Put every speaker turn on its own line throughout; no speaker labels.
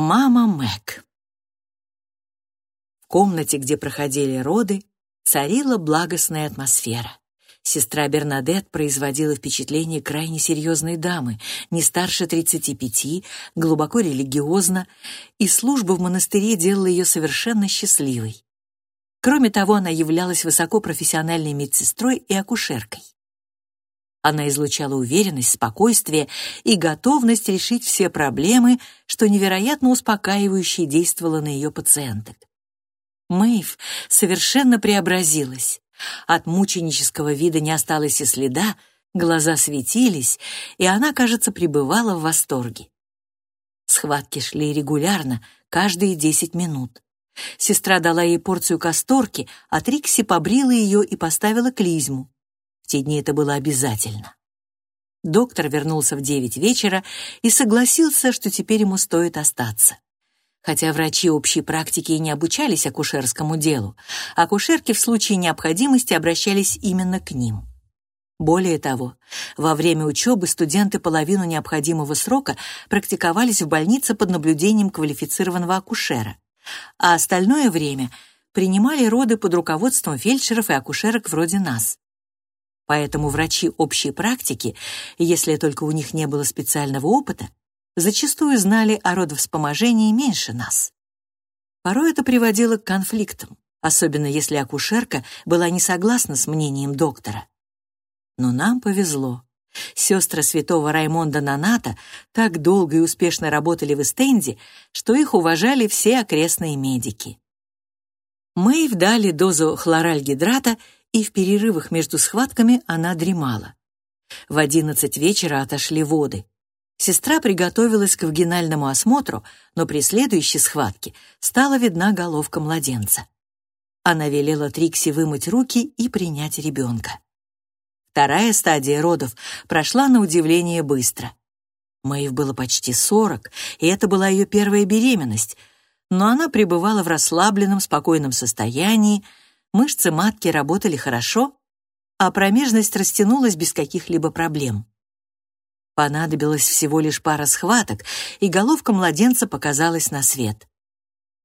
Мама Мэг. В комнате, где проходили роды, царила благостная атмосфера. Сестра Бернадет производила впечатление крайне серьезной дамы, не старше 35, глубоко религиозна, и служба в монастыре делала ее совершенно счастливой. Кроме того, она являлась высокопрофессиональной медсестрой и акушеркой. Она излучала уверенность, спокойствие и готовность решить все проблемы, что невероятно успокаивающе действовало на ее пациенток. Мэйв совершенно преобразилась. От мученического вида не осталось и следа, глаза светились, и она, кажется, пребывала в восторге. Схватки шли регулярно, каждые десять минут. Сестра дала ей порцию касторки, а Трикси побрила ее и поставила клизму. Те дни это было обязательно. Доктор вернулся в девять вечера и согласился, что теперь ему стоит остаться. Хотя врачи общей практики и не обучались акушерскому делу, акушерки в случае необходимости обращались именно к ним. Более того, во время учебы студенты половину необходимого срока практиковались в больнице под наблюдением квалифицированного акушера, а остальное время принимали роды под руководством фельдшеров и акушерок вроде нас. Поэтому врачи общей практики, если только у них не было специального опыта, зачастую знали о родовспоможении меньше нас. Порой это приводило к конфликтам, особенно если акушерка была не согласна с мнением доктора. Но нам повезло. Сестры святого Раймонда Наната так долго и успешно работали в Эстенде, что их уважали все окрестные медики. Мы дали дозу хлоральгидрата, и в перерывах между схватками она дремала. В одиннадцать вечера отошли воды. Сестра приготовилась к вагинальному осмотру, но при следующей схватке стала видна головка младенца. Она велела Трикси вымыть руки и принять ребенка. Вторая стадия родов прошла на удивление быстро. Мэйв было почти сорок, и это была ее первая беременность, но она пребывала в расслабленном, спокойном состоянии, мышцы матки работали хорошо, а промежность растянулась без каких-либо проблем. Понадобилось всего лишь пара схваток, и головка младенца показалась на свет.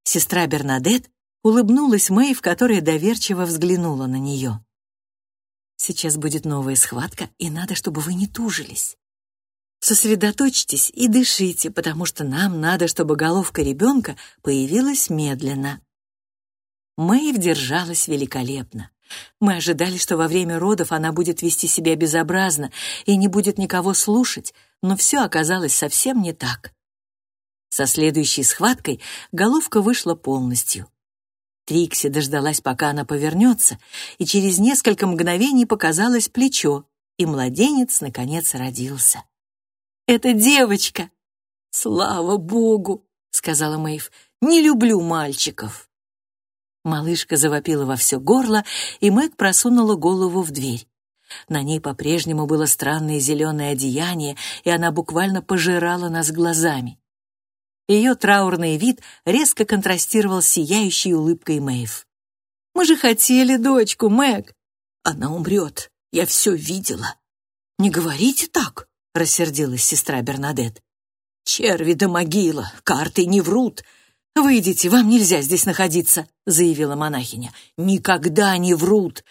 Сестра Бернадет улыбнулась Мэйв, которая доверчиво взглянула на нее. «Сейчас будет новая схватка, и надо, чтобы вы не тужились. Сосредоточьтесь и дышите, потому что нам надо, чтобы головка ребенка появилась медленно». Мэйв держалась великолепно. Мы ожидали, что во время родов она будет вести себя безобразно и не будет никого слушать, но все оказалось совсем не так. Со следующей схваткой головка вышла полностью. Трикси дождалась, пока она повернется, и через несколько мгновений показалось плечо, и младенец, наконец, родился. «Это девочка!» «Слава богу!» — сказала Мэйв. «Не люблю мальчиков!» Малышка завопила во все горло, и Мэг просунула голову в дверь. На ней по-прежнему было странное зеленое одеяние, и она буквально пожирала нас глазами. Ее траурный вид резко контрастировал с сияющей улыбкой Мэйв. «Мы же хотели дочку, Мэг!» «Она умрет, я все видела». «Не говорите так», — рассердилась сестра Бернадет. «Черви да могила, карты не врут. «Выйдите, вам нельзя здесь находиться», — заявила монахиня. «Никогда не врут.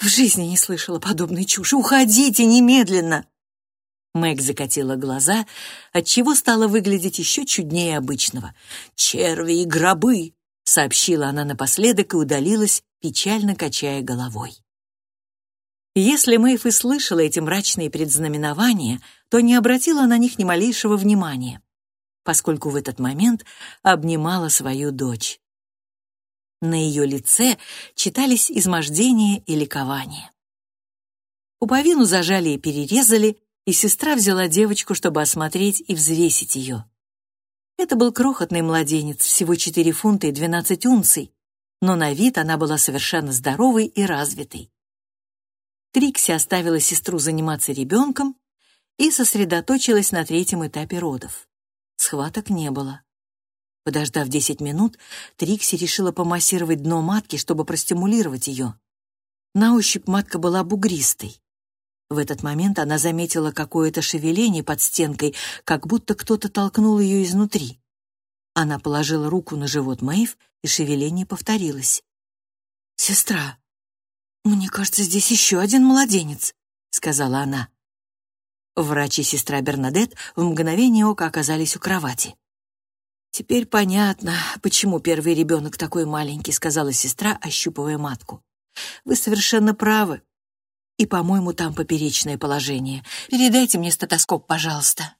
В жизни не слышала подобной чуши. Уходите немедленно!» Мэг закатила глаза, отчего стала выглядеть еще чуднее обычного. «Черви и гробы!» — сообщила она напоследок и удалилась, печально качая головой. Если Мэйф и слышала эти мрачные предзнаменования, то не обратила на них ни малейшего внимания поскольку в этот момент обнимала свою дочь. На ее лице читались измождение и ликование. Пуповину зажали и перерезали, и сестра взяла девочку, чтобы осмотреть и взвесить ее. Это был крохотный младенец, всего 4 фунта и 12 унций, но на вид она была совершенно здоровой и развитой. Трикси оставила сестру заниматься ребенком и сосредоточилась на третьем этапе родов. Схваток не было. Подождав 10 минут, Трикси решила помассировать дно матки, чтобы простимулировать ее. На ощупь матка была бугристой. В этот момент она заметила какое-то шевеление под стенкой, как будто кто-то толкнул ее изнутри. Она положила руку на живот Мэйв, и шевеление повторилось. «Сестра, мне кажется, здесь еще один младенец», — сказала она. Врач и сестра Бернадет в мгновение ока оказались у кровати. «Теперь понятно, почему первый ребенок такой маленький», — сказала сестра, ощупывая матку. «Вы совершенно правы. И, по-моему, там поперечное положение. Передайте мне стетоскоп, пожалуйста».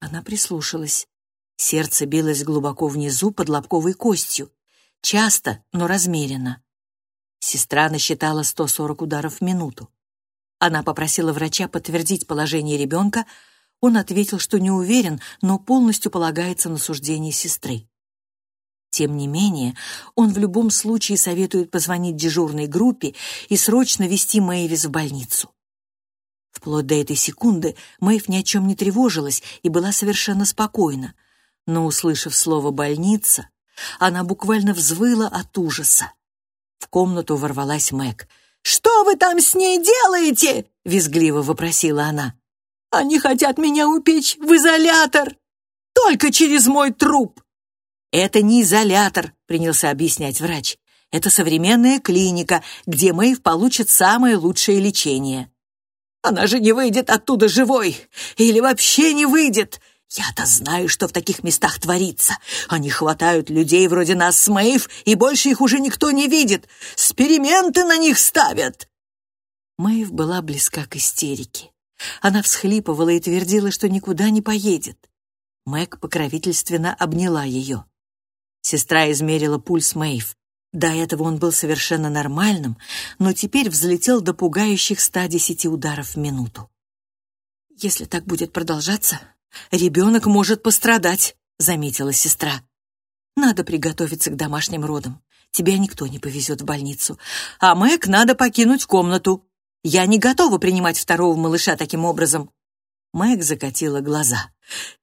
Она прислушалась. Сердце билось глубоко внизу под лобковой костью. Часто, но размеренно. Сестра насчитала 140 ударов в минуту. Она попросила врача подтвердить положение ребенка. Он ответил, что не уверен, но полностью полагается на суждение сестры. Тем не менее, он в любом случае советует позвонить дежурной группе и срочно вести Мэйвис в больницу. Вплоть до этой секунды Мэйв ни о чем не тревожилась и была совершенно спокойна — но, услышав слово «больница», она буквально взвыла от ужаса. В комнату ворвалась Мэг. «Что вы там с ней делаете?» — визгливо вопросила она. «Они хотят меня упечь в изолятор! Только через мой труп!» «Это не изолятор», — принялся объяснять врач. «Это современная клиника, где Мэйв получит самое лучшее лечение». «Она же не выйдет оттуда живой! Или вообще не выйдет! Я-то знаю, что в таких местах творится. Они хватают людей вроде нас с Мэйв, и больше их уже никто не видит. Сперименты на них ставят!» Мэйв была близка к истерике. Она всхлипывала и твердила, что никуда не поедет. Мэг покровительственно обняла ее. Сестра измерила пульс Мэйв. До этого он был совершенно нормальным, но теперь взлетел до пугающих 110 ударов в минуту. «Если так будет продолжаться, «Ребенок может пострадать», — заметила сестра. «Надо приготовиться к домашним родам. Тебя никто не повезет в больницу. А Мэг надо покинуть комнату. Я не готова принимать второго малыша таким образом». Мэг закатила глаза.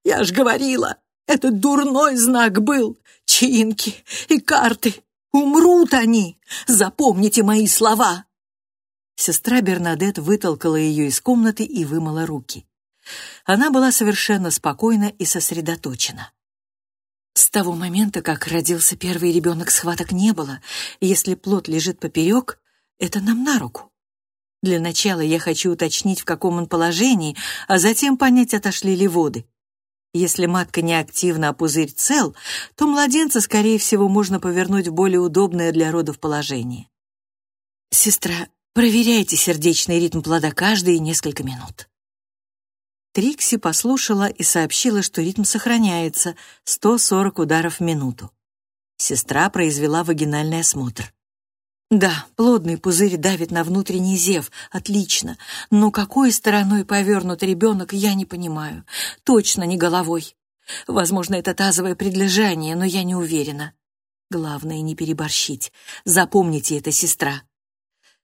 «Я ж говорила, это дурной знак был. Чинки и карты. Умрут они. Запомните мои слова». Сестра Бернадет вытолкала ее из комнаты и вымыла руки. Она была совершенно спокойна и сосредоточена. С того момента, как родился первый ребенок, схваток не было. Если плод лежит поперек, это нам на руку. Для начала я хочу уточнить, в каком он положении, а затем понять, отошли ли воды. Если матка не активна, а пузырь цел, то младенца, скорее всего, можно повернуть в более удобное для родов положение. Сестра, проверяйте сердечный ритм плода каждые несколько минут. Трикси послушала и сообщила, что ритм сохраняется — 140 ударов в минуту. Сестра произвела вагинальный осмотр. «Да, плодный пузырь давит на внутренний зев, отлично, но какой стороной повернут ребенок, я не понимаю. Точно не головой. Возможно, это тазовое предлежание, но я не уверена. Главное, не переборщить. Запомните это, сестра.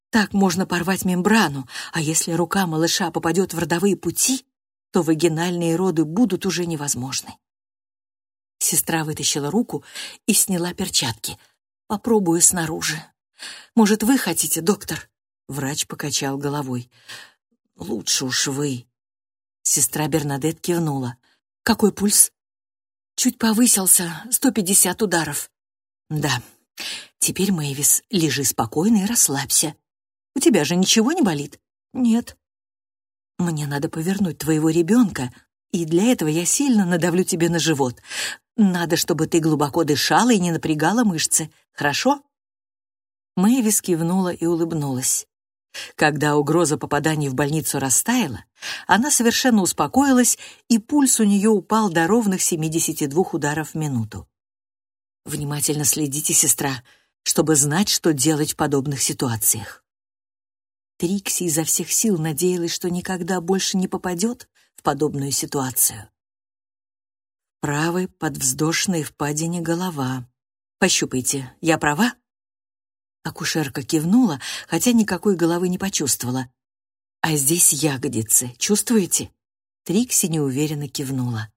Так можно порвать мембрану, а если рука малыша попадет в родовые пути, то вагинальные роды будут уже невозможны. Сестра вытащила руку и сняла перчатки. «Попробую снаружи. Может, вы хотите, доктор?» Врач покачал головой. «Лучше уж вы». Сестра Бернадет кивнула. «Какой пульс?» «Чуть повысился, 150 ударов». «Да. Теперь, Мэйвис, лежи спокойно и расслабься. У тебя же ничего не болит?» «Нет». Мне надо повернуть твоего ребенка, и для этого я сильно надавлю тебе на живот. Надо, чтобы ты глубоко дышала и не напрягала мышцы. Хорошо?» Мэйвис кивнула и улыбнулась. Когда угроза попадания в больницу растаяла, она совершенно успокоилась, и пульс у нее упал до ровных 72 ударов в минуту. «Внимательно следите, сестра, чтобы знать, что делать в подобных ситуациях». Трикси изо всех сил надеялась, что никогда больше не попадет в подобную ситуацию. Правой под вздошной впадине голова. «Пощупайте, я права?» Акушерка кивнула, хотя никакой головы не почувствовала. «А здесь ягодицы, чувствуете?» Трикси неуверенно кивнула.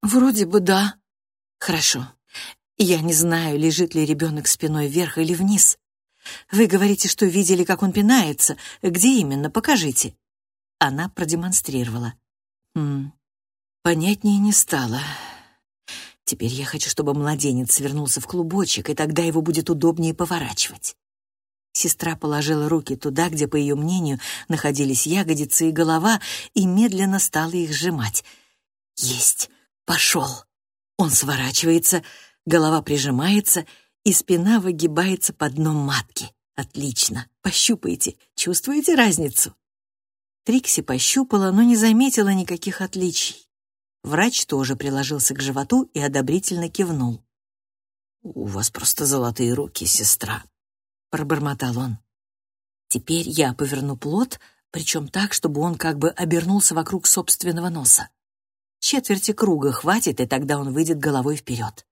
«Вроде бы да». «Хорошо. Я не знаю, лежит ли ребенок спиной вверх или вниз. Вы говорите, что видели, как он пинается. Где именно? Покажите. Она продемонстрировала. Хм. Понятнее не стало. Теперь я хочу, чтобы младенец свернулся в клубочек, и тогда его будет удобнее поворачивать. Сестра положила руки туда, где, по ее мнению, находились ягодицы и голова, и медленно стала их сжимать. Есть! Пошел! Он сворачивается, голова прижимается, и спина выгибается под дном матки. Отлично! Пощупайте. Чувствуете разницу? Трикси пощупала, но не заметила никаких отличий. Врач тоже приложился к животу и одобрительно кивнул. «У вас просто золотые руки, сестра», — пробормотал он. «Теперь я поверну плод, причем так, чтобы он как бы обернулся вокруг собственного носа. Четверти круга хватит, и тогда он выйдет головой вперед.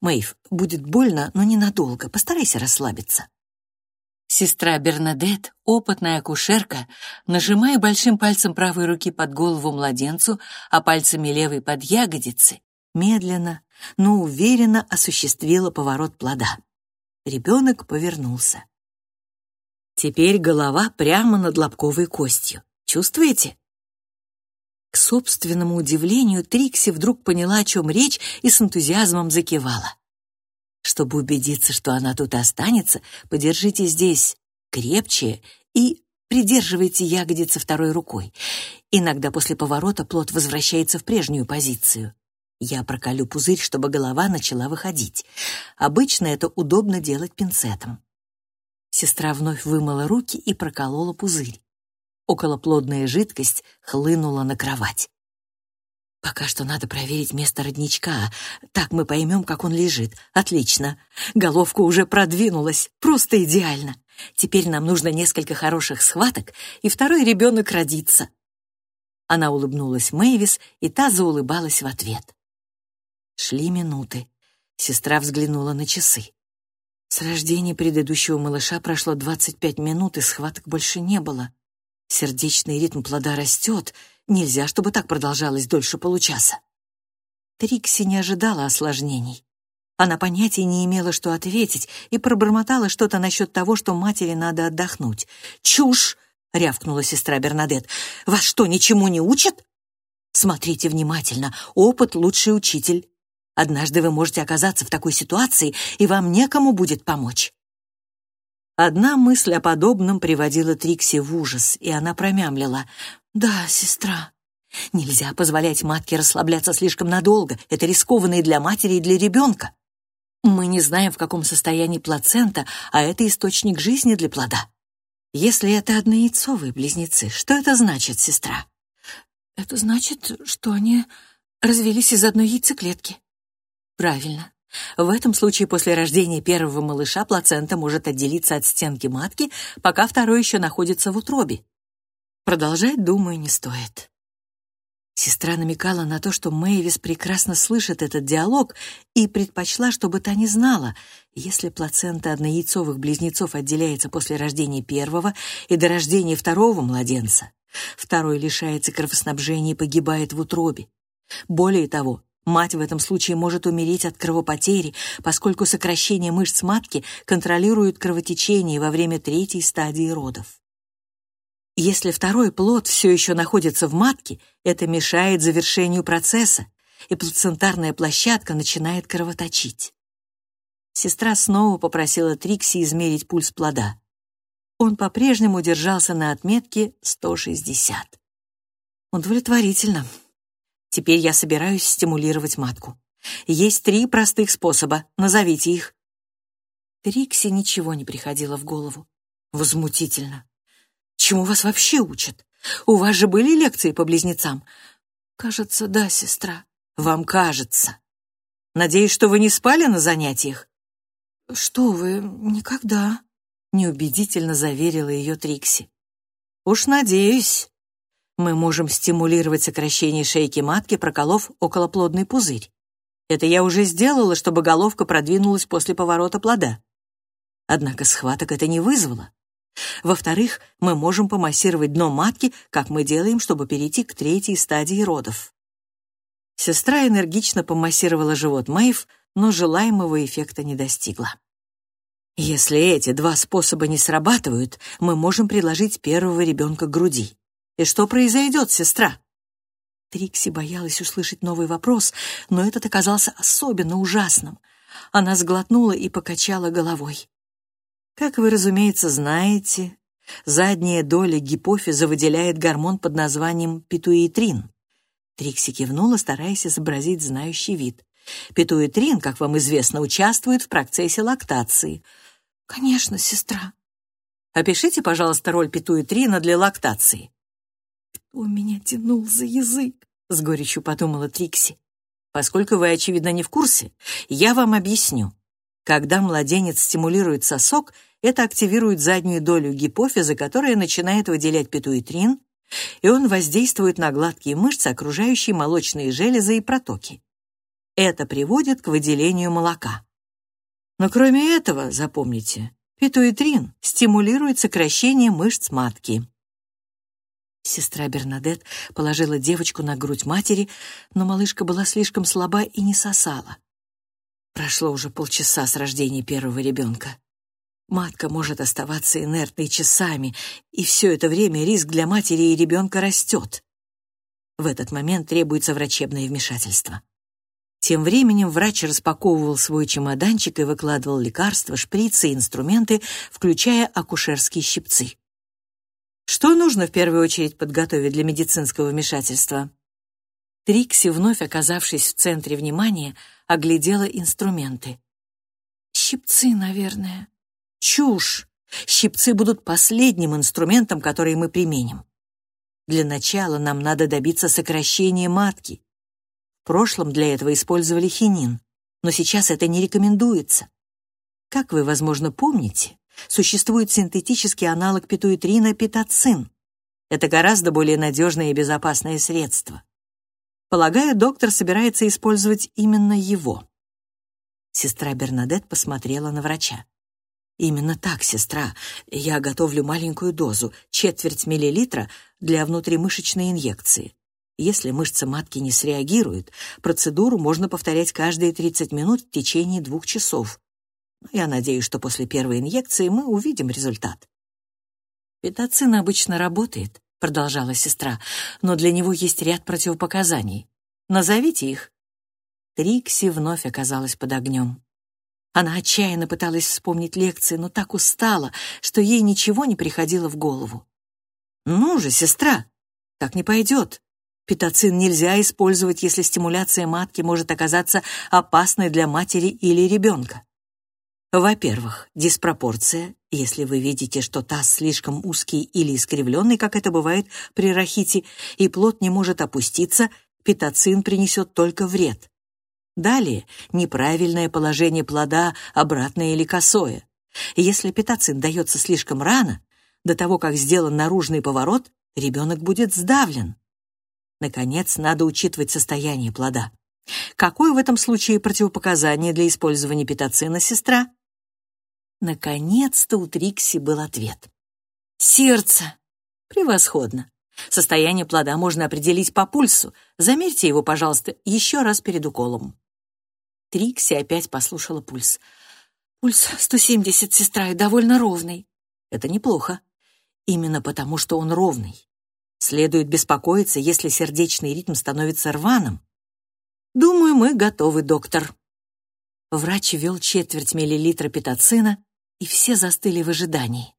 Мэйв, будет больно, но ненадолго, постарайся расслабиться». Сестра Бернадет, опытная акушерка, нажимая большим пальцем правой руки под голову младенцу, а пальцами левой под ягодицы, медленно, но уверенно осуществила поворот плода. Ребенок повернулся. Теперь голова прямо над лобковой костью. Чувствуете? К собственному удивлению, Трикси вдруг поняла, о чем речь, и с энтузиазмом закивала. Чтобы убедиться, что она тут останется, подержите здесь крепче и придерживайте ягодицы второй рукой. Иногда после поворота плод возвращается в прежнюю позицию. Я проколю пузырь, чтобы голова начала выходить. Обычно это удобно делать пинцетом. Сестра вновь вымыла руки и проколола пузырь. Околоплодная жидкость хлынула на кровать. Пока что надо проверить место родничка. Так мы поймем, как он лежит. Отлично. Головка уже продвинулась. Просто идеально. Теперь нам нужно несколько хороших схваток, и второй ребенок родится. Она улыбнулась Мэйвис, и та заулыбалась в ответ. Шли минуты. Сестра взглянула на часы. С рождения предыдущего малыша прошло 25 минут, и схваток больше не было. Сердечный ритм плода растет — Нельзя, чтобы так продолжалось дольше получаса. Трикси не ожидала осложнений. Она понятия не имела, что ответить, и пробормотала что-то насчет того, что матери надо отдохнуть. «Чушь!» — рявкнула сестра Бернадет. «Вас что, ничему не учат?» «Смотрите внимательно. Опыт — лучший учитель. Однажды вы можете оказаться в такой ситуации, и вам некому будет помочь». Одна мысль о подобном приводила Трикси в ужас, и она промямлила. «Да, сестра. Нельзя позволять матке расслабляться слишком надолго. Это рискованно и для матери, и для ребенка. Мы не знаем, в каком состоянии плацента, а это источник жизни для плода. Если это однояйцовые близнецы, что это значит, сестра?» «Это значит, что они развелись из одной яйцеклетки». «Правильно. В этом случае после рождения первого малыша плацента может отделиться от стенки матки, пока второй еще находится в утробе. Продолжать, думаю, не стоит. Сестра намекала на то, что Мэйвис прекрасно слышит этот диалог и предпочла, чтобы та не знала, если плацента однояйцовых близнецов отделяется после рождения первого и до рождения второго младенца, второй лишается кровоснабжения и погибает в утробе. Более того, мать в этом случае может умереть от кровопотери, поскольку сокращение мышц матки контролирует кровотечение во время третьей стадии родов. Если второй плод все еще находится в матке, это мешает завершению процесса, и плацентарная площадка начинает кровоточить. Сестра снова попросила Трикси измерить пульс плода. Он по-прежнему держался на отметке 160. Удовлетворительно. Теперь я собираюсь стимулировать матку. Есть три простых способа, назовите их. Трикси ничего не приходило в голову. Возмутительно. Чему вас вообще учат? У вас же были лекции по близнецам? Кажется, да, сестра. Вам кажется. Надеюсь, что вы не спали на занятиях? Что вы, никогда. Неубедительно заверила ее Трикси. Уж надеюсь. Мы можем стимулировать сокращение шейки матки, проколов околоплодный пузырь. Это я уже сделала, чтобы головка продвинулась после поворота плода. Однако схваток это не вызвало. Во-вторых, мы можем помассировать дно матки, как мы делаем, чтобы перейти к третьей стадии родов. Сестра энергично помассировала живот Мэйв, но желаемого эффекта не достигла. Если эти два способа не срабатывают, мы можем приложить первого ребенка к груди. И что произойдет, сестра? Трикси боялась услышать новый вопрос, но этот оказался особенно ужасным. Она сглотнула и покачала головой. Как вы, разумеется, знаете, задняя доля гипофиза выделяет гормон под названием питуитрин. Трикси кивнула, стараясь изобразить знающий вид. Питуитрин, как вам известно, участвует в процессе лактации.
Конечно, сестра.
Опишите, пожалуйста, роль питуитрина для лактации.
«Кто меня тянул за язык?» — с горечью подумала Трикси.
«Поскольку вы, очевидно, не в курсе, я вам объясню. Когда младенец стимулирует сосок, это активирует заднюю долю гипофиза, которая начинает выделять питуитрин, и он воздействует на гладкие мышцы, окружающие молочные железы и протоки. Это приводит к выделению молока. Но кроме этого, запомните, питуитрин стимулирует сокращение мышц матки.
Сестра Бернадет положила девочку на грудь матери, но малышка была слишком слаба и не сосала. Прошло уже полчаса с рождения первого ребенка. Матка может оставаться инертной часами, и все это время риск для матери и ребенка растет. В этот момент требуется врачебное вмешательство. Тем временем врач распаковывал свой чемоданчик и выкладывал лекарства, шприцы и инструменты, включая акушерские щипцы.
Что нужно в первую очередь подготовить для медицинского вмешательства?
Трикси, вновь оказавшись в центре внимания, оглядела инструменты. «Щипцы, наверное».
«Чушь! Щипцы будут последним инструментом, который мы применим. Для начала нам надо добиться сокращения матки. В прошлом для этого использовали хинин, но сейчас это не рекомендуется. Как вы, возможно, помните, существует синтетический аналог питуитрина питоцин. Это гораздо более надежное и безопасное средство. Полагаю, доктор собирается использовать именно его. Сестра Бернадет посмотрела на врача. «Именно так, сестра. Я готовлю маленькую дозу, четверть миллилитра, для внутримышечной инъекции. Если мышца матки не среагирует, процедуру можно повторять каждые 30 минут в течение двух часов. Я надеюсь, что после первой инъекции мы увидим результат.
«Питоцин обычно работает», — продолжала сестра, «но для него есть ряд противопоказаний. Назовите их».
Трикси вновь оказалась под огнем. Она отчаянно пыталась вспомнить лекции, но так устала, что ей ничего не приходило в голову. «Ну же, сестра, так не пойдет. Питоцин нельзя использовать, если стимуляция матки может оказаться опасной для матери или ребенка. Во-первых, диспропорция, если вы видите, что таз слишком узкий или искривленный, как это бывает при рахите, и плод не может опуститься, питоцин принесет только вред. Далее, неправильное положение плода, обратное или косое. Если питоцин дается слишком рано, до того, как сделан наружный поворот, ребенок будет сдавлен. Наконец, надо учитывать состояние плода. Какое в этом случае противопоказание для использования питоцина, сестра? Наконец-то у Трикси был ответ. Сердце. Превосходно. Состояние плода можно определить по пульсу. Замерьте его, пожалуйста, еще раз перед уколом. Трикси опять послушала пульс.
Пульс 170, сестра, и довольно ровный.
Это неплохо. Именно потому, что он ровный. Следует беспокоиться, если сердечный ритм становится рваным. Думаю, мы готовы, доктор. Врач ввел четверть миллилитра питоцина, и все застыли в ожидании.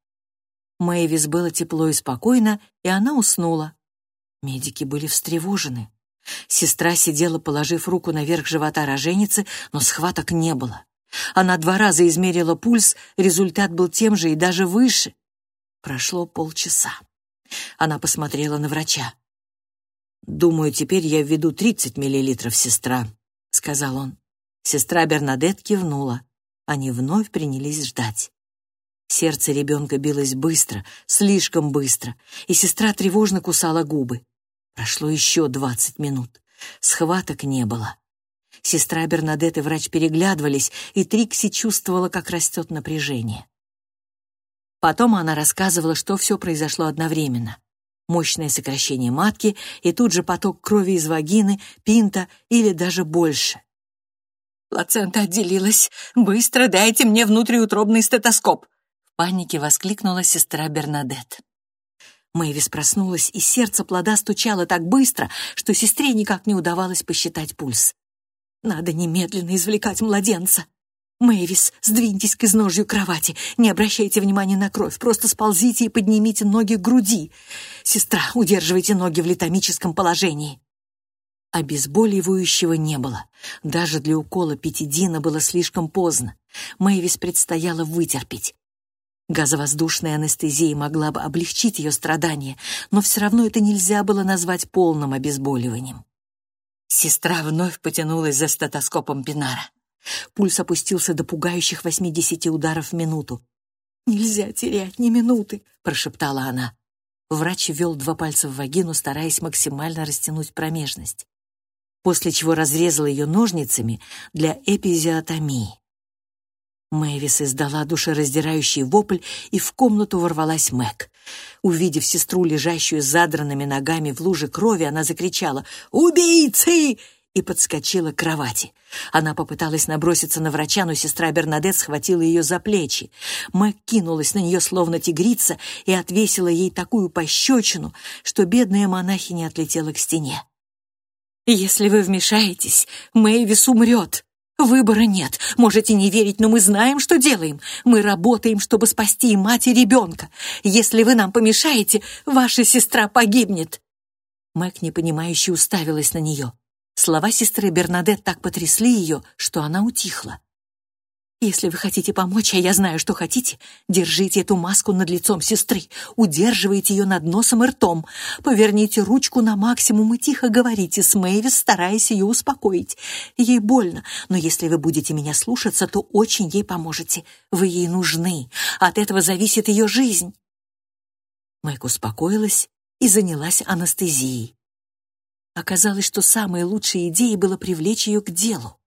Мэйвис было тепло и спокойно, и она уснула. Медики были встревожены. Сестра сидела, положив руку наверх живота роженицы, но схваток не было. Она два раза измерила пульс, результат был тем же и даже выше. Прошло полчаса. Она посмотрела на врача. «Думаю, теперь я введу 30 миллилитров, сестра», — сказал он. Сестра Бернадет кивнула. Они вновь принялись ждать. Сердце ребенка билось быстро, слишком быстро, и сестра тревожно кусала губы. Прошло еще двадцать минут. Схваток не было. Сестра Бернадет и врач переглядывались, и Трикси чувствовала, как растет напряжение. Потом она рассказывала, что все произошло одновременно. Мощное сокращение матки и тут же поток крови из вагины, пинта или даже больше.
«Плацента отделилась! Быстро дайте мне внутриутробный стетоскоп!»
Панике воскликнула сестра Бернадет.
Мэйвис проснулась, и сердце плода стучало так быстро, что сестре никак не удавалось посчитать пульс. Надо немедленно извлекать младенца. Мэйвис, сдвиньтесь к изножью кровати. Не обращайте внимания на кровь, просто сползите и поднимите ноги к груди. Сестра, удерживайте ноги в литомическом положении. Обезболивающего не было. Даже для укола петидина было слишком поздно. Мэйвис предстояло вытерпеть. Газовоздушная анестезия могла бы облегчить ее страдания, но все равно это нельзя было назвать полным обезболиванием. Сестра вновь потянулась за стетоскопом Пинара. Пульс опустился до пугающих 80 ударов в минуту. «Нельзя терять ни минуты», — прошептала она. Врач ввел два пальца в вагину, стараясь максимально растянуть промежность, после чего разрезал ее ножницами для эпизиотомии. Мэвис издала душераздирающий вопль, и в комнату ворвалась Мэг. Увидев сестру, лежащую с задранными ногами в луже крови, она закричала «Убийцы!» и подскочила к кровати. Она попыталась наброситься на врача, но сестра Бернадет схватила ее за плечи. Мэг кинулась на нее, словно тигрица, и отвесила ей такую пощечину, что бедная монахиня отлетела к стене. «Если вы вмешаетесь, Мэйвис умрет», Выбора нет. Можете не верить, но мы знаем, что делаем. Мы работаем, чтобы спасти и мать, и ребенка. Если вы нам помешаете, ваша сестра погибнет. Мэг непонимающе уставилась на нее. Слова сестры Бернадет так потрясли ее, что она утихла. Если вы хотите помочь, а я знаю, что хотите, держите эту маску над лицом сестры, удерживайте ее над носом и ртом, поверните ручку на максимум и тихо говорите с Мэйвис, стараясь ее успокоить. Ей больно, но если вы будете меня слушаться, то очень ей поможете. Вы ей нужны, от этого зависит ее жизнь. Мэг успокоилась и занялась анестезией. Оказалось, что самой лучшей идеей было привлечь ее к делу.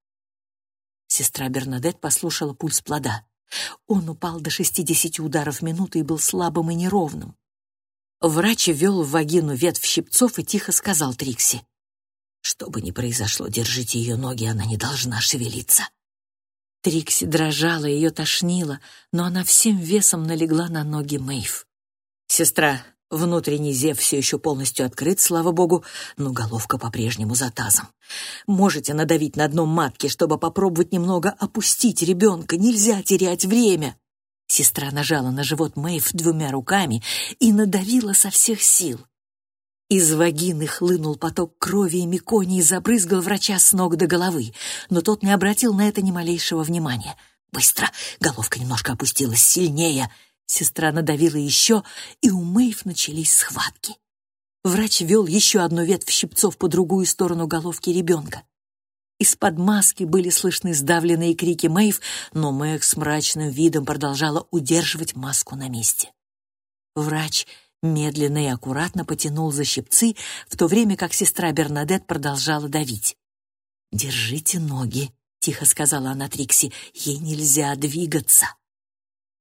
Сестра Бернадет послушала пульс плода. Он упал до 60 ударов в минуту и был слабым и неровным. Врач ввел в вагину ветвь щипцов и тихо сказал Трикси. «Что бы ни произошло, держите ее ноги, она не должна шевелиться». Трикси дрожала, ее тошнило, но она всем весом налегла на ноги Мэйв. «Сестра, Внутренний зев все еще полностью открыт, слава богу, но головка по-прежнему за тазом. Можете надавить на дно матки, чтобы попробовать немного опустить ребенка. Нельзя терять время. Сестра нажала на живот Мэйв двумя руками и надавила со всех сил. Из вагины хлынул поток крови, и Миконий забрызгал врача с ног до головы, но тот не обратил на это ни малейшего внимания. «Быстро!» — головка немножко опустилась сильнее — Сестра надавила еще, и у Мэйв начались схватки. Врач вел еще одну ветвь щипцов по другую сторону головки ребенка. Из-под маски были слышны сдавленные крики Мэйв, но Мэг с мрачным видом продолжала удерживать маску на месте. Врач медленно и аккуратно потянул за щипцы, в то время как сестра Бернадет продолжала давить. «Держите ноги», — тихо сказала она Трикси, — «ей нельзя двигаться».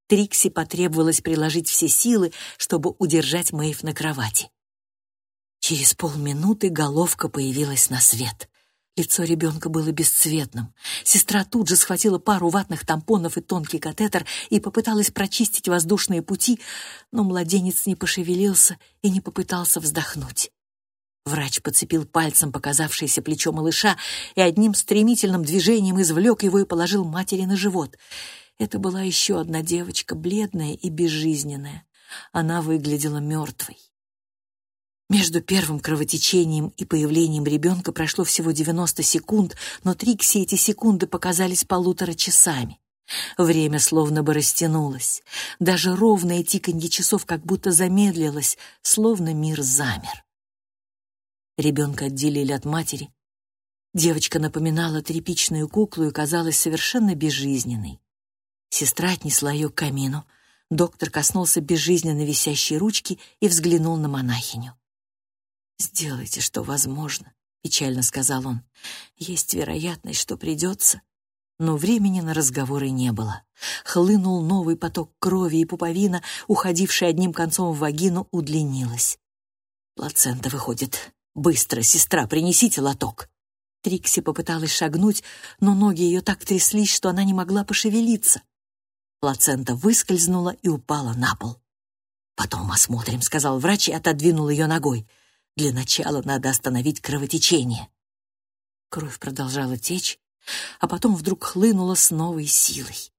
Трикси потребовалось приложить все силы, чтобы удержать Мэйв на кровати. Через полминуты головка появилась на свет. Лицо ребенка было бесцветным. Сестра тут же схватила пару ватных тампонов и тонкий катетер и попыталась прочистить воздушные пути, но младенец не пошевелился и не попытался вздохнуть. Врач подцепил пальцем показавшееся плечо малыша и одним стремительным движением извлек его и положил матери на живот — это была еще одна девочка, бледная и безжизненная. Она выглядела мертвой. Между первым кровотечением и появлением ребенка прошло всего 90 секунд, но Трикси эти секунды показались полутора часами. Время словно бы растянулось. Даже ровное тиканье часов как будто замедлилось, словно мир замер. Ребенка отделили от матери. Девочка напоминала тряпичную куклу и казалась совершенно безжизненной. Сестра отнесла ее к камину. Доктор коснулся безжизненно висящей ручки и взглянул на монахиню. «Сделайте, что возможно», — печально сказал он. «Есть вероятность, что придется». Но времени на разговоры не было. Хлынул новый поток крови, и пуповина, уходившая одним концом в вагину, удлинилась. Плацента выходит. «Быстро, сестра, принесите лоток». Трикси попыталась шагнуть, но ноги ее так тряслись, что она не могла пошевелиться. Плацента выскользнула и упала на пол.
«Потом осмотрим», — сказал врач и отодвинул ее ногой. «Для начала надо остановить кровотечение».
Кровь продолжала течь, а потом вдруг хлынула с новой силой.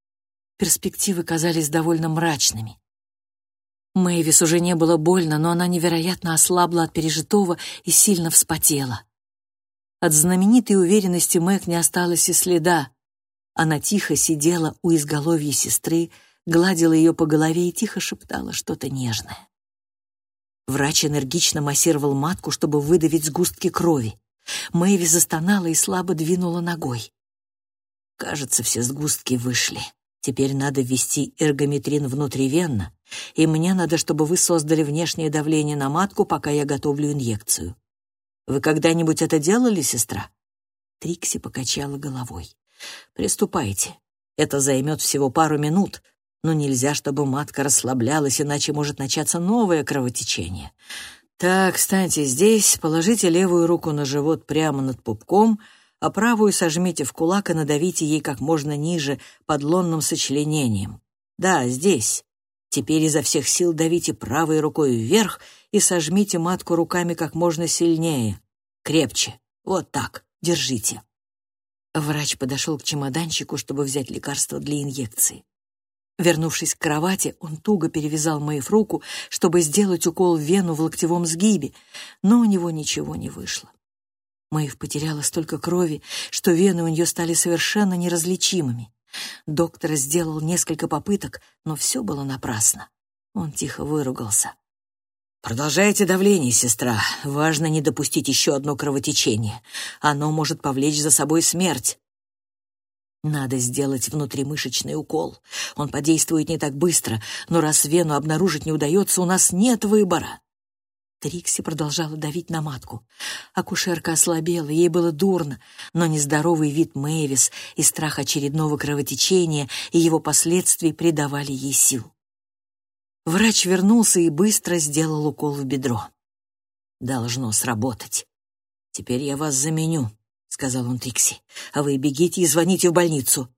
Перспективы казались довольно мрачными. Мэйвис уже не было больно, но она невероятно ослабла от пережитого и сильно вспотела. От знаменитой уверенности Мэг не осталось и следа. Она тихо сидела у изголовья сестры, гладила ее по голове и тихо шептала что-то нежное. Врач энергично массировал матку, чтобы выдавить сгустки крови. Мэйви застонала и слабо двинула ногой. Кажется, все сгустки вышли. Теперь надо ввести эргометрин внутривенно, и мне надо, чтобы вы создали внешнее давление на матку, пока я готовлю инъекцию. Вы когда-нибудь это делали, сестра?» Трикси покачала головой. «Приступайте. Это займет всего пару минут, но нельзя, чтобы матка расслаблялась, иначе может начаться новое кровотечение. Так, встаньте здесь, положите левую руку на живот прямо над пупком — а правую сожмите в кулак и надавите ей как можно ниже под лонным сочленением. Да, здесь. Теперь изо всех сил давите правой рукой вверх и сожмите матку руками как можно сильнее. Крепче. Вот так. Держите. Врач подошел к чемоданчику, чтобы взять лекарство для инъекции. Вернувшись к кровати, он туго перевязал Мэйв руку, чтобы сделать укол в вену в локтевом сгибе, но у него ничего не вышло. Мэйв потеряла столько крови, что вены у нее стали совершенно неразличимыми. Доктор сделал несколько попыток, но все было напрасно. Он тихо выругался. «Продолжайте давление, сестра. Важно не допустить еще одно кровотечение. Оно может повлечь за собой смерть». Надо сделать внутримышечный укол. Он подействует не так быстро, но раз вену обнаружить не удается, у нас нет выбора. Трикси продолжала давить на матку. Акушерка ослабела, ей было дурно, но нездоровый вид Мэвис и страх очередного кровотечения и его последствий придавали ей сил. Врач вернулся и быстро сделал укол в бедро. «Должно сработать. Теперь я вас заменю», — сказал он Трикси. «А вы бегите и звоните в больницу».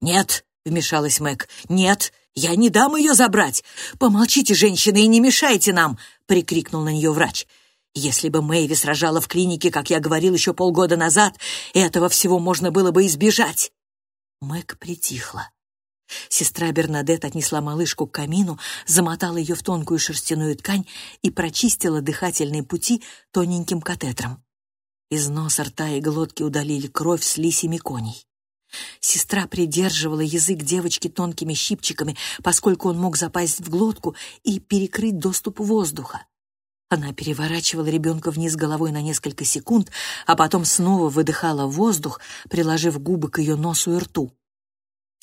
«Нет», — вмешалась Мэг, — «нет, «Я не дам ее забрать! Помолчите, женщина, и не мешайте нам!» — прикрикнул на нее врач. «Если бы Мэйви сражала в клинике, как я говорил еще полгода назад, этого всего можно было бы избежать!» Мэг притихла. Сестра Бернадет отнесла малышку к камину, замотала ее в тонкую шерстяную ткань и прочистила дыхательные пути тоненьким катетром. Из носа, рта и глотки удалили кровь с лисьими коней. Сестра придерживала язык девочки тонкими щипчиками, поскольку он мог запасть в глотку и перекрыть доступ воздуха. Она переворачивала ребенка вниз головой на несколько секунд, а потом снова выдыхала воздух, приложив губы к ее носу и рту.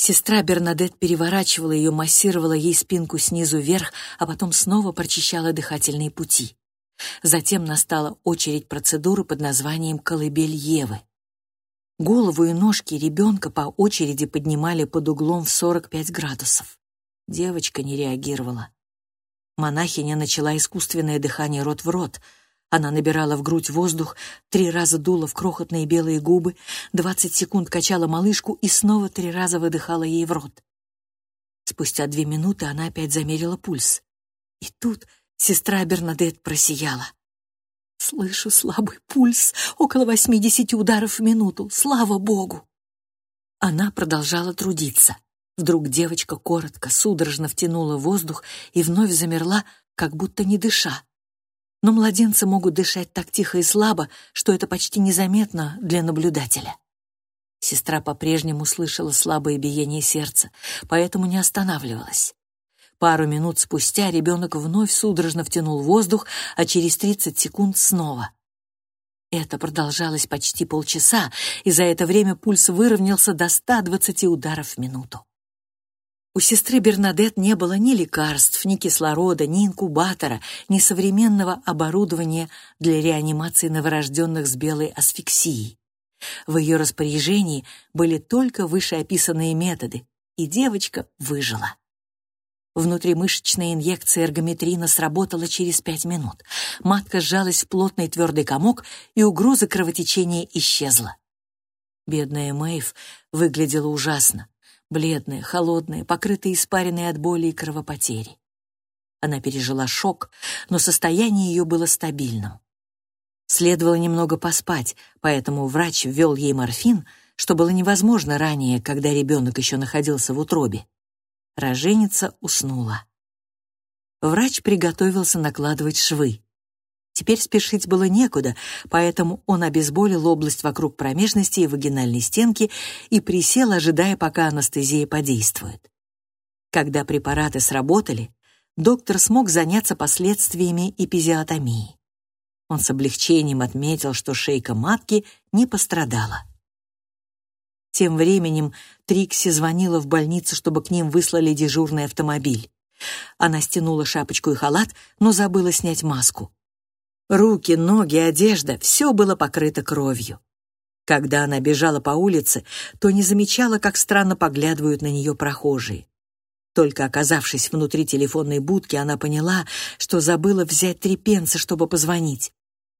Сестра Бернадет переворачивала ее, массировала ей спинку снизу вверх, а потом снова прочищала дыхательные пути. Затем настала очередь процедуры под названием «колыбель Евы». Голову и ножки ребенка по очереди поднимали под углом в 45 градусов. Девочка не реагировала. Монахиня начала искусственное дыхание рот в рот. Она набирала в грудь воздух, три раза дула в крохотные белые губы, двадцать секунд качала малышку и снова три раза выдыхала ей в рот. Спустя две минуты она опять замерила пульс. И тут сестра Бернадет просияла. Слышу слабый пульс, около восьмидесяти ударов в минуту. Слава богу! Она продолжала трудиться. Вдруг девочка коротко, судорожно втянула воздух и вновь замерла, как будто не дыша. Но младенцы могут дышать так тихо и слабо, что это почти незаметно для наблюдателя. Сестра по-прежнему слышала слабое биение сердца, поэтому не останавливалась. Пару минут спустя ребенок вновь судорожно втянул воздух, а через 30 секунд снова. Это продолжалось почти полчаса, и за это время пульс выровнялся до 120 ударов в минуту. У сестры Бернадет не было ни лекарств, ни кислорода, ни инкубатора, ни современного оборудования для реанимации новорожденных с белой асфиксией. В ее распоряжении были только вышеописанные методы, и девочка выжила. Внутримышечная инъекция эргометрина сработала через пять минут. Матка сжалась в плотный твердый комок, и угроза кровотечения исчезла. Бедная Мэйв выглядела ужасно. Бледная, холодная, покрытая испаренной от боли и кровопотери.
Она пережила шок, но состояние ее было стабильным. Следовало немного поспать, поэтому врач ввел ей морфин, что было невозможно ранее, когда ребенок еще находился в утробе. Роженица уснула. Врач приготовился накладывать швы. Теперь спешить было некуда, поэтому он обезболил область вокруг промежности и вагинальной стенки и присел, ожидая, пока анестезия подействует. Когда препараты сработали, доктор смог заняться последствиями эпизиотомии. Он с облегчением отметил, что шейка матки не пострадала. Тем временем Трикси звонила в больницу, чтобы к ним выслали дежурный автомобиль. Она стянула шапочку и халат, но забыла снять маску. Руки, ноги, одежда — все было покрыто кровью. Когда она бежала по улице, то не замечала, как странно поглядывают на нее прохожие. Только оказавшись внутри телефонной будки, она поняла, что забыла взять три пенса, чтобы позвонить.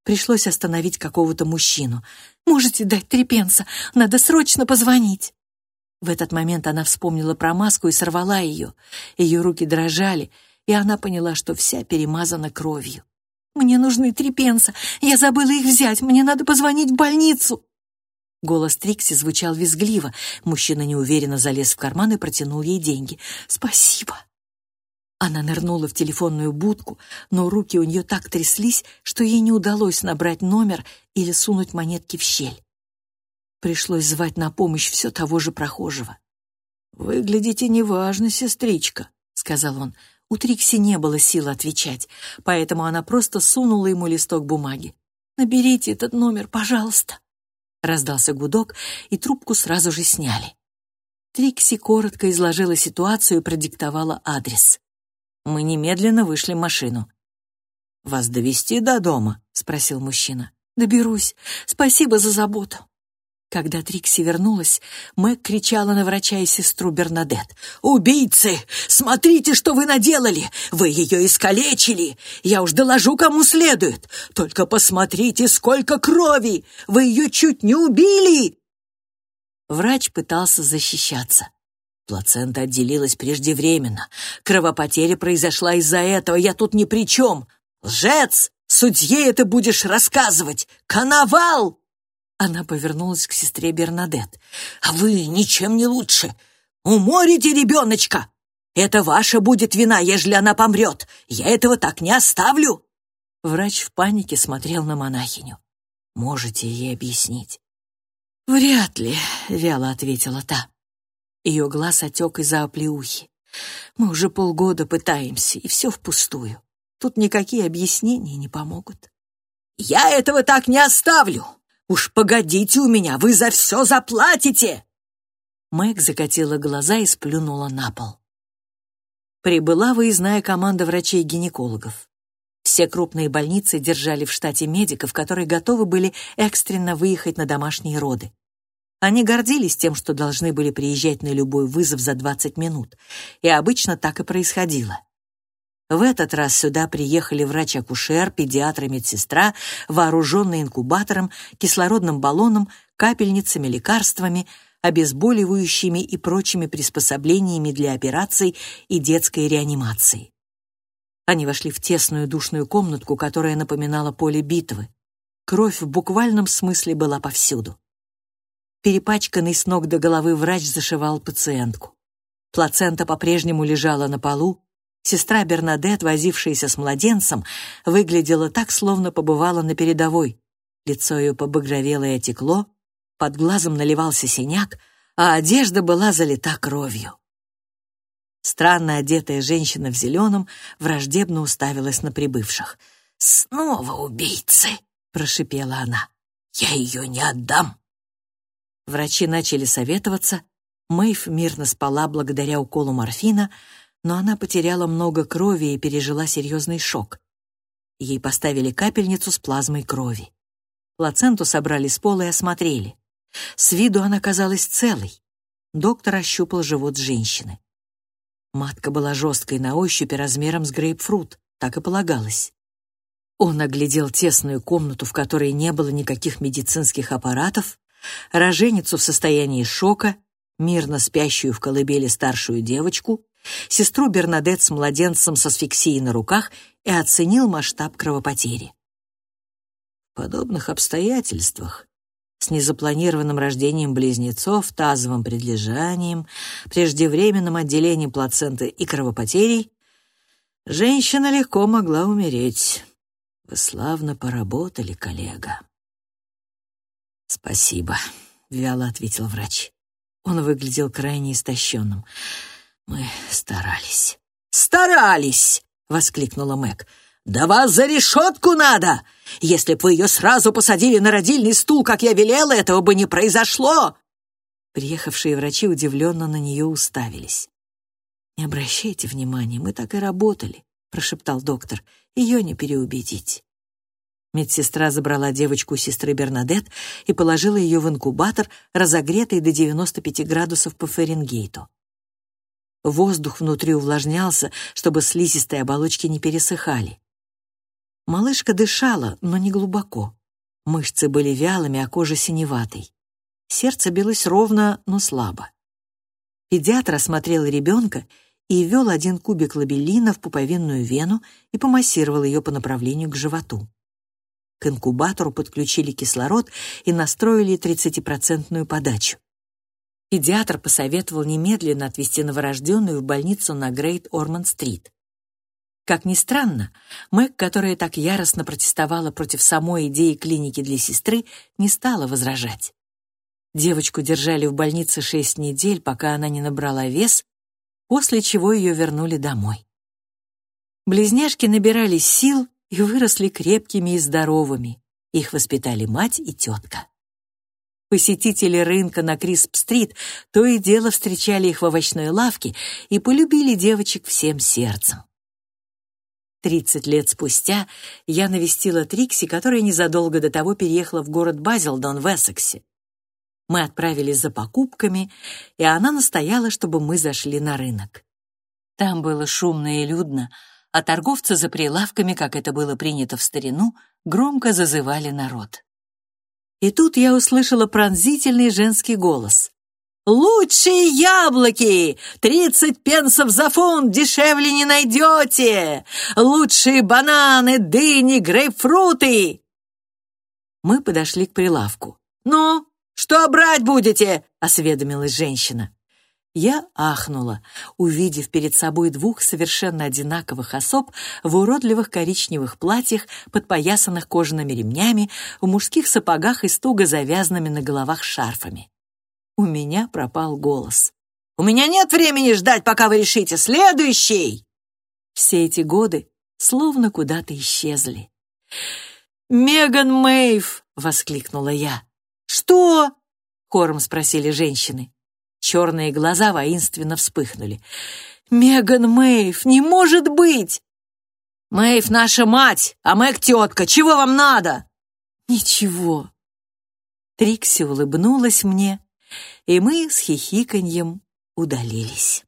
Пришлось остановить какого-то мужчину. «Можете дать три пенса? Надо срочно позвонить!» В этот момент она вспомнила про маску и сорвала ее. Ее руки дрожали, и она поняла, что вся перемазана кровью. «Мне нужны три пенса. Я забыла их взять. Мне надо позвонить в больницу!» Голос Трикси звучал визгливо. Мужчина неуверенно залез в карман и протянул ей деньги. «Спасибо!» Она нырнула в телефонную будку, но руки у нее так тряслись, что ей не удалось набрать номер или сунуть монетки в щель. Пришлось звать на помощь все того же прохожего. «Выглядите неважно, сестричка», — сказал он. У Трикси не было сил отвечать, поэтому она просто сунула ему листок бумаги. «Наберите этот номер, пожалуйста». Раздался гудок, и трубку сразу же сняли. Трикси коротко изложила ситуацию и продиктовала адрес. Мы немедленно вышли машину. «Вас довести до дома?» — спросил мужчина. «Доберусь. Спасибо за заботу». Когда Трикси вернулась, Мэг кричала на врача и сестру Бернадет. «Убийцы! Смотрите, что вы наделали! Вы ее искалечили! Я уж доложу, кому следует! Только посмотрите, сколько крови! Вы ее чуть не убили!» Врач пытался защищаться. Плацента отделилась преждевременно. Кровопотеря произошла из-за этого, я тут ни при чем. Лжец! Судье это будешь рассказывать! Коновал!» Она повернулась к сестре Бернадет. «А вы ничем не лучше. Уморите ребеночка! Это ваша будет вина, ежели она помрет. Я этого так не оставлю!» Врач в панике смотрел на монахиню. «Можете ей объяснить?» «Вряд ли», — вяло ответила та. Ее глаз отек из-за оплеухи. Мы уже полгода пытаемся, и все впустую. Тут никакие объяснения не помогут. «Я этого так не оставлю! Уж погодите у меня, вы за все заплатите!» Мэг закатила глаза и сплюнула на пол. Прибыла выездная команда врачей-гинекологов. Все крупные больницы держали в штате медиков, которые готовы были экстренно выехать на домашние роды. Они гордились тем, что должны были приезжать на любой вызов за 20 минут, и обычно так и происходило. В этот раз сюда приехали врач-акушер, педиатр и медсестра, вооруженные инкубатором, кислородным баллоном, капельницами, лекарствами, обезболивающими и прочими приспособлениями для операций и детской реанимации. Они вошли в тесную душную комнатку, которая напоминала поле битвы. Кровь в буквальном смысле была повсюду. Перепачканный с ног до головы врач зашивал пациентку. Плацента по-прежнему лежала на полу. Сестра Бернадет, возившаяся с младенцем, выглядела так, словно побывала на передовой. Лицо ее побагровело и отекло, под глазом наливался синяк, а одежда была залита кровью. Странно одетая женщина в зеленом враждебно уставилась на прибывших. «Снова убийцы!» — прошипела она. «Я ее не отдам!» Врачи начали советоваться. Мэйв мирно спала благодаря уколу морфина, но она потеряла много крови и пережила серьезный шок. Ей поставили капельницу с плазмой крови. Плаценту собрали с пола и осмотрели. С виду она казалась целой. Доктор ощупал живот женщины. Матка была жесткой на ощупь и размером с грейпфрут, так и полагалось. Он оглядел тесную комнату, в которой не было никаких медицинских аппаратов, роженицу в состоянии шока, мирно спящую в колыбели старшую девочку сестру Бернадет с младенцем с асфиксией на руках и оценил масштаб кровопотери. В подобных обстоятельствах, с незапланированным рождением близнецов, тазовым предлежанием, преждевременным отделением плаценты и кровопотерей, женщина легко могла умереть. Вы славно поработали, коллега. Спасибо, вяло ответил врач. Он выглядел крайне истощенным. Мы старались. Старались, воскликнула Мэг. «Да вас за решетку надо! Если б вы ее сразу посадили на родильный стул, как я велела, этого бы не произошло!» Приехавшие врачи удивленно на нее уставились. «Не обращайте внимания, мы так и работали», — прошептал доктор. «Ее не переубедить». Медсестра забрала девочку у сестры Бернадет и положила ее в инкубатор, разогретый до 95 градусов по Фаренгейту. Воздух внутри увлажнялся, чтобы слизистые оболочки не пересыхали. Малышка дышала, но не глубоко. Мышцы были вялыми, а кожа синеватой. Сердце билось ровно, но слабо. Педиатр осмотрел ребенка и ввел один кубик лабеллина в пуповинную вену и помассировал ее по направлению к животу. К инкубатору подключили кислород и настроили 30-процентную подачу. Педиатр посоветовал немедленно отвезти новорожденную в больницу на Грейт Орманд-стрит. Как ни странно, Мэг, которая так яростно протестовала против самой идеи клиники для сестры, не стала возражать. Девочку держали в больнице шесть недель, пока она не набрала вес, после чего ее вернули домой. Близняшки набирались сил и выросли крепкими и здоровыми. Их воспитали мать и тетка. Посетители рынка на Крисп-стрит то и дело встречали их в овощной лавке и полюбили девочек всем сердцем. Тридцать лет спустя я навестила Трикси, которая незадолго до того переехала в город Базилдон в Эссексе. Мы отправились за покупками, и она настояла, чтобы мы зашли на рынок. Там было шумно и людно, а торговцы за прилавками, как это было принято в старину, громко зазывали народ. И тут я услышала пронзительный женский голос. «Лучшие яблоки! Тридцать пенсов за фунт дешевле не найдете! Лучшие бананы, дыни, грейпфруты!» Мы подошли к прилавку. «Ну, что брать будете?» — осведомилась женщина. Я ахнула, увидев перед собой двух совершенно одинаковых особ в уродливых коричневых платьях, подпоясанных кожаными ремнями, в мужских сапогах и с туго завязанными на головах шарфами. У меня пропал голос. «У меня нет времени ждать, пока вы решите. Следующий!» Все эти годы словно куда-то исчезли. «Меган Мэйв!» — воскликнула я. «Что?» — хором спросили женщины. Черные глаза воинственно вспыхнули. «Меган Мэйв, не может быть!» «Мэйв наша мать, а Мэг тетка, чего вам надо?» «Ничего». Трикси улыбнулась мне, и мы с хихиканьем удалились.